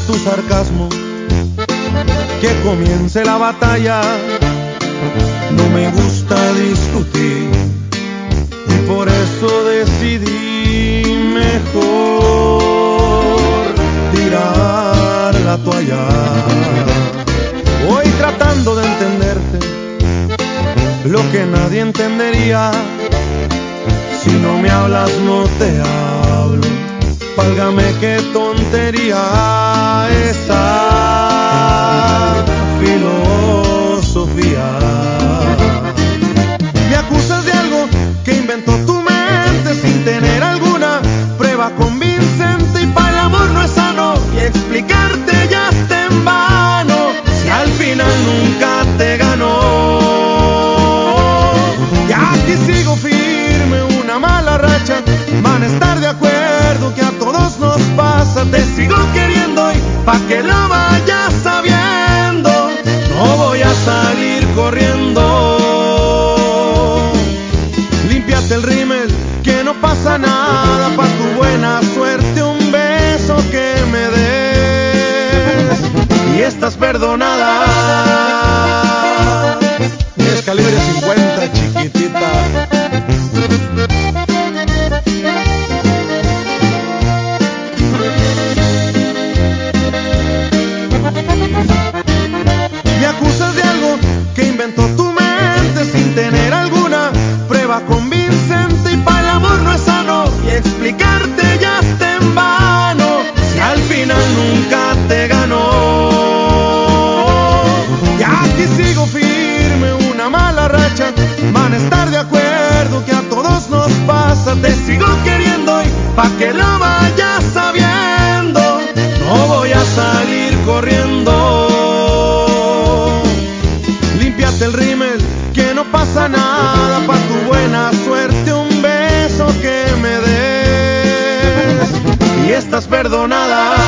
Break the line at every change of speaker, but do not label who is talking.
tu sarcasmo. Que comience la batalla. No me gusta discutir y por eso decidí mejor tirar la toalla. Voy tratando de entenderte lo que nadie entendería. Si no me hablas, no te hablo. Válgame qué tontería prueba convincente y para el amor no es sano. Y explicarte ya está en vano. Si al final nunca te ganó. Y aquí sigo firme, una mala racha, van a estar de acuerdo que a todos nos pasa, te sigo queriendo y pa' que lo perdonada. El rímel, que no pasa nada, pa' tu buena suerte un beso que me des y estás perdonada.